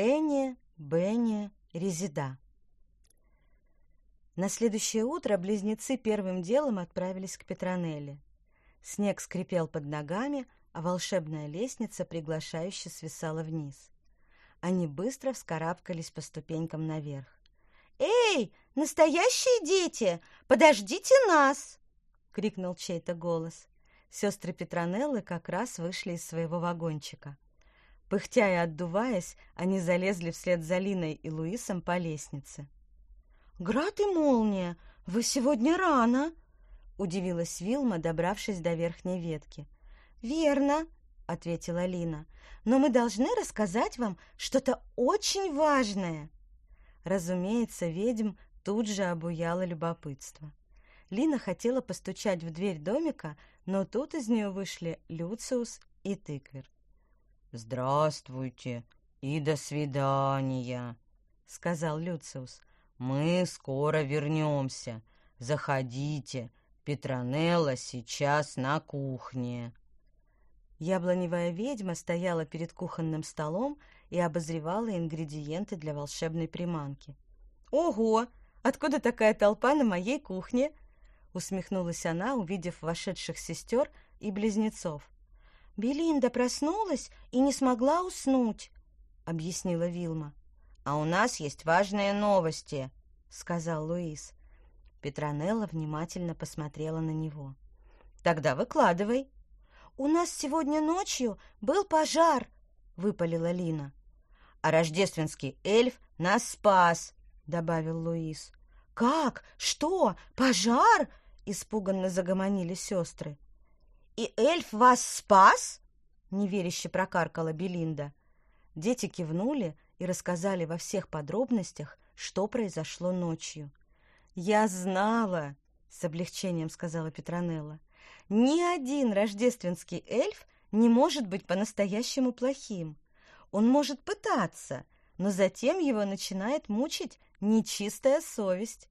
Энни, Бенни, Резида. На следующее утро близнецы первым делом отправились к Петронелле. Снег скрипел под ногами, а волшебная лестница приглашающе свисала вниз. Они быстро вскарабкались по ступенькам наверх. «Эй, настоящие дети, подождите нас!» — крикнул чей-то голос. Сестры Петронеллы как раз вышли из своего вагончика. Пыхтя и отдуваясь, они залезли вслед за Линой и Луисом по лестнице. «Град и молния! Вы сегодня рано!» — удивилась Вилма, добравшись до верхней ветки. «Верно!» — ответила Лина. «Но мы должны рассказать вам что-то очень важное!» Разумеется, ведьм тут же обуяло любопытство. Лина хотела постучать в дверь домика, но тут из нее вышли Люциус и Тыквер. «Здравствуйте и до свидания», — сказал Люциус. «Мы скоро вернемся. Заходите. Петронелла сейчас на кухне». Яблоневая ведьма стояла перед кухонным столом и обозревала ингредиенты для волшебной приманки. «Ого! Откуда такая толпа на моей кухне?» усмехнулась она, увидев вошедших сестер и близнецов. Белинда проснулась и не смогла уснуть, объяснила Вилма. А у нас есть важные новости, сказал Луис. Петронелла внимательно посмотрела на него. Тогда выкладывай. У нас сегодня ночью был пожар, выпалила Лина. А рождественский эльф нас спас, добавил Луис. Как? Что? Пожар? испуганно загомонили сестры. «И эльф вас спас?» — неверяще прокаркала Белинда. Дети кивнули и рассказали во всех подробностях, что произошло ночью. «Я знала!» — с облегчением сказала Петронелла. «Ни один рождественский эльф не может быть по-настоящему плохим. Он может пытаться, но затем его начинает мучить нечистая совесть.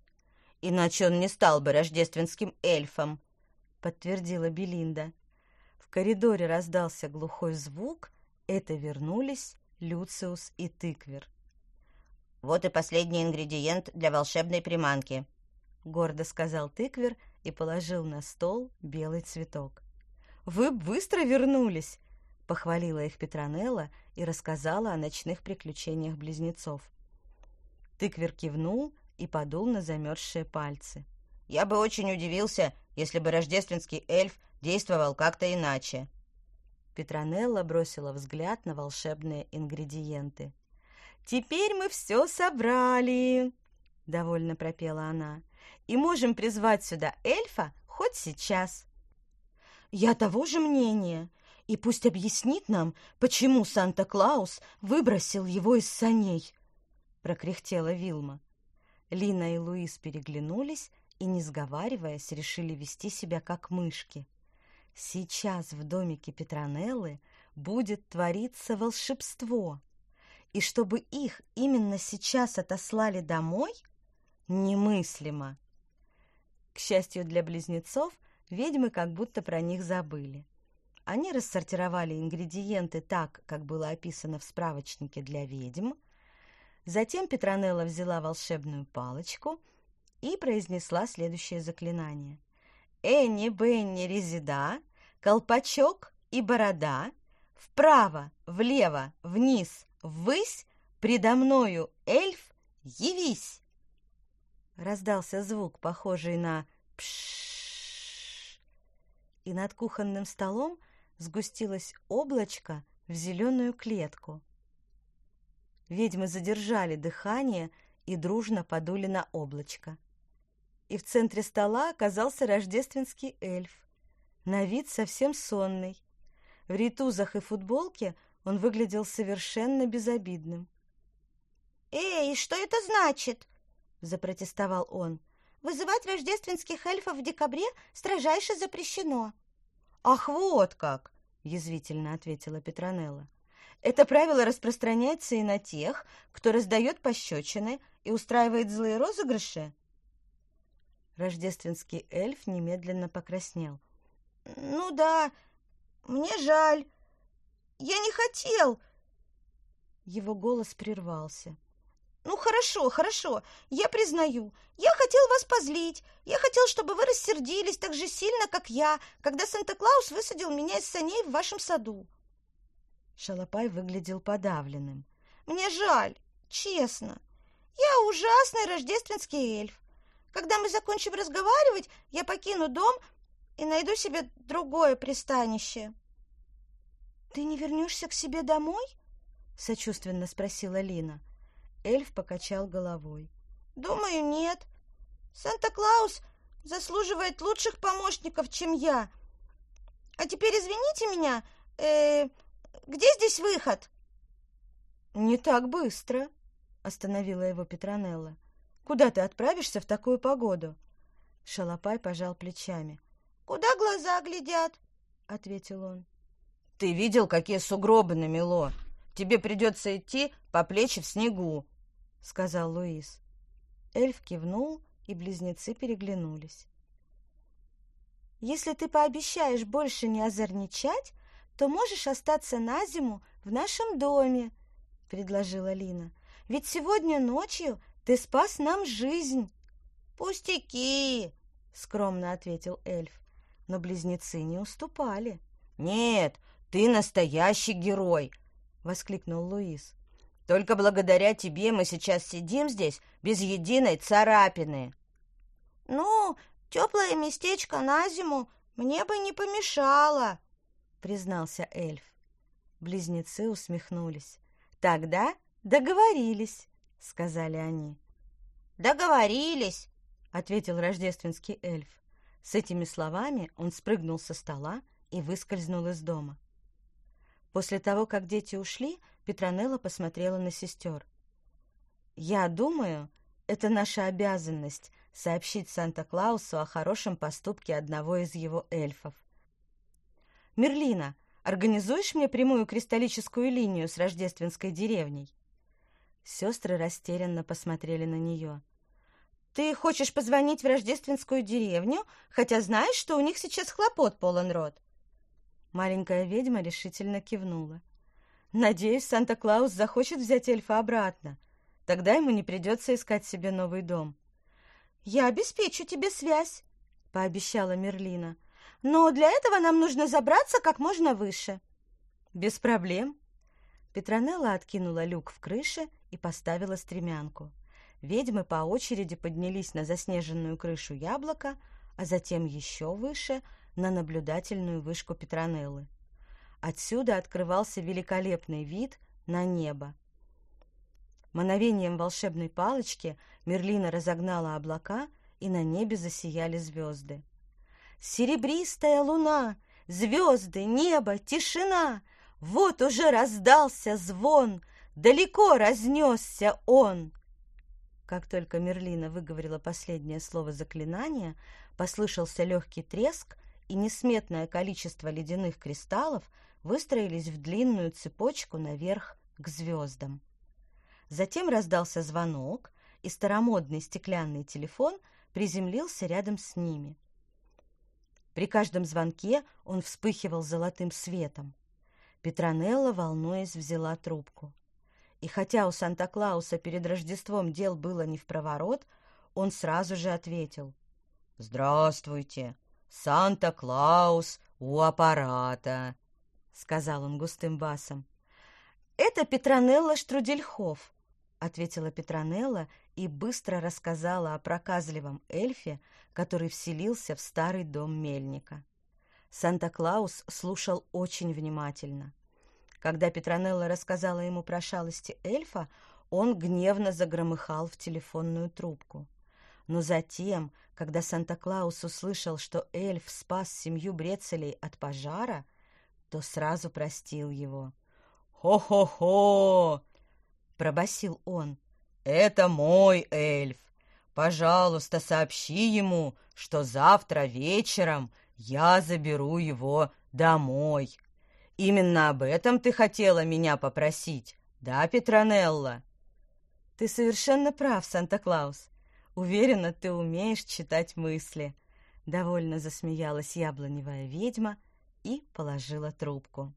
Иначе он не стал бы рождественским эльфом, подтвердила Белинда. Коридоре раздался глухой звук, это вернулись Люциус и Тыквер. Вот и последний ингредиент для волшебной приманки, гордо сказал Тыквер и положил на стол белый цветок. Вы быстро вернулись, похвалила их Петронелла и рассказала о ночных приключениях близнецов. Тыквер кивнул и подул на замерзшие пальцы. «Я бы очень удивился, если бы рождественский эльф действовал как-то иначе». Петронелла бросила взгляд на волшебные ингредиенты. «Теперь мы все собрали!» — довольно пропела она. «И можем призвать сюда эльфа хоть сейчас!» «Я того же мнения!» и пусть объяснит нам, почему Санта-Клаус выбросил его из саней, прокряхтела Вилма. Лина и Луис переглянулись и, не сговариваясь, решили вести себя как мышки. Сейчас в домике Петронеллы будет твориться волшебство. И чтобы их именно сейчас отослали домой, немыслимо. К счастью для близнецов, ведьмы как будто про них забыли. Они рассортировали ингредиенты так, как было описано в справочнике для ведьм, Затем Петронелла взяла волшебную палочку и произнесла следующее заклинание. «Энни, Бенни, Резида, колпачок и борода, вправо, влево, вниз, ввысь, предо мною эльф, явись!» Раздался звук, похожий на «пшшш», и над кухонным столом сгустилось облачко в зеленую клетку. Ведьмы задержали дыхание и дружно подули на облачко. И в центре стола оказался рождественский эльф, на вид совсем сонный. В ритузах и футболке он выглядел совершенно безобидным. «Эй, что это значит?» – запротестовал он. «Вызывать рождественских эльфов в декабре строжайше запрещено». «Ах, вот как!» – язвительно ответила Петронелла. Это правило распространяется и на тех, кто раздает пощечины и устраивает злые розыгрыши. Рождественский эльф немедленно покраснел. «Ну да, мне жаль. Я не хотел. Его голос прервался. «Ну, хорошо, хорошо, я признаю. Я хотел вас позлить. Я хотел, чтобы вы рассердились так же сильно, как я, когда Санта-Клаус высадил меня из саней в вашем саду». Шалопай выглядел подавленным. «Мне жаль, честно. Я ужасный рождественский эльф. Когда мы закончим разговаривать, я покину дом и найду себе другое пристанище». «Ты не вернешься к себе домой?» — сочувственно спросила Лина. Эльф покачал головой. «Думаю, нет. Санта-Клаус заслуживает лучших помощников, чем я. А теперь извините меня, э, где здесь выход?» «Не так быстро», — остановила его Петронелла. «Куда ты отправишься в такую погоду?» Шалопай пожал плечами. «Куда глаза глядят?» — ответил он. «Ты видел, какие сугробы намело? Тебе придется идти по плечи в снегу сказал Луис. Эльф кивнул, и близнецы переглянулись. Если ты пообещаешь больше не озорничать, то можешь остаться на зиму в нашем доме, предложила Лина. Ведь сегодня ночью ты спас нам жизнь. Пустяки, скромно ответил эльф, но близнецы не уступали. Нет, ты настоящий герой, воскликнул Луис. Только благодаря тебе мы сейчас сидим здесь без единой царапины. Ну, теплое местечко на зиму мне бы не помешало, признался эльф. Близнецы усмехнулись. Тогда договорились, сказали они. Договорились, ответил рождественский эльф. С этими словами он спрыгнул со стола и выскользнул из дома. После того, как дети ушли, Петронелла посмотрела на сестер. «Я думаю, это наша обязанность сообщить Санта-Клаусу о хорошем поступке одного из его эльфов. Мерлина, организуешь мне прямую кристаллическую линию с рождественской деревней?» Сестры растерянно посмотрели на нее. «Ты хочешь позвонить в рождественскую деревню, хотя знаешь, что у них сейчас хлопот полон рот?» Маленькая ведьма решительно кивнула. Надеюсь, Санта-Клаус захочет взять эльфа обратно. Тогда ему не придется искать себе новый дом. «Я обеспечу тебе связь», — пообещала Мерлина. «Но для этого нам нужно забраться как можно выше». «Без проблем». Петронелла откинула люк в крыше и поставила стремянку. Ведьмы по очереди поднялись на заснеженную крышу яблока, а затем еще выше — на наблюдательную вышку Петронеллы. Отсюда открывался великолепный вид на небо. Мановением волшебной палочки Мерлина разогнала облака, и на небе засияли звезды. «Серебристая луна! Звезды, небо, тишина! Вот уже раздался звон! Далеко разнесся он!» Как только Мерлина выговорила последнее слово заклинания, послышался легкий треск, и несметное количество ледяных кристаллов выстроились в длинную цепочку наверх к звездам. Затем раздался звонок, и старомодный стеклянный телефон приземлился рядом с ними. При каждом звонке он вспыхивал золотым светом. Петронелла, волнуясь, взяла трубку. И хотя у Санта-Клауса перед Рождеством дел было не в проворот, он сразу же ответил. «Здравствуйте! Санта-Клаус у аппарата», — сказал он густым басом. «Это Петронелла Штрудельхов», — ответила Петронелла и быстро рассказала о проказливом эльфе, который вселился в старый дом мельника. Санта-Клаус слушал очень внимательно. Когда Петронелла рассказала ему про шалости эльфа, он гневно загромыхал в телефонную трубку. Но затем, когда Санта-Клаус услышал, что эльф спас семью Брецелей от пожара, то сразу простил его. «Хо-хо-хо!» — пробасил он. «Это мой эльф! Пожалуйста, сообщи ему, что завтра вечером я заберу его домой. Именно об этом ты хотела меня попросить, да, Петронелла?» «Ты совершенно прав, Санта-Клаус. Уверена, ты умеешь читать мысли. Довольно засмеялась яблоневая ведьма и положила трубку.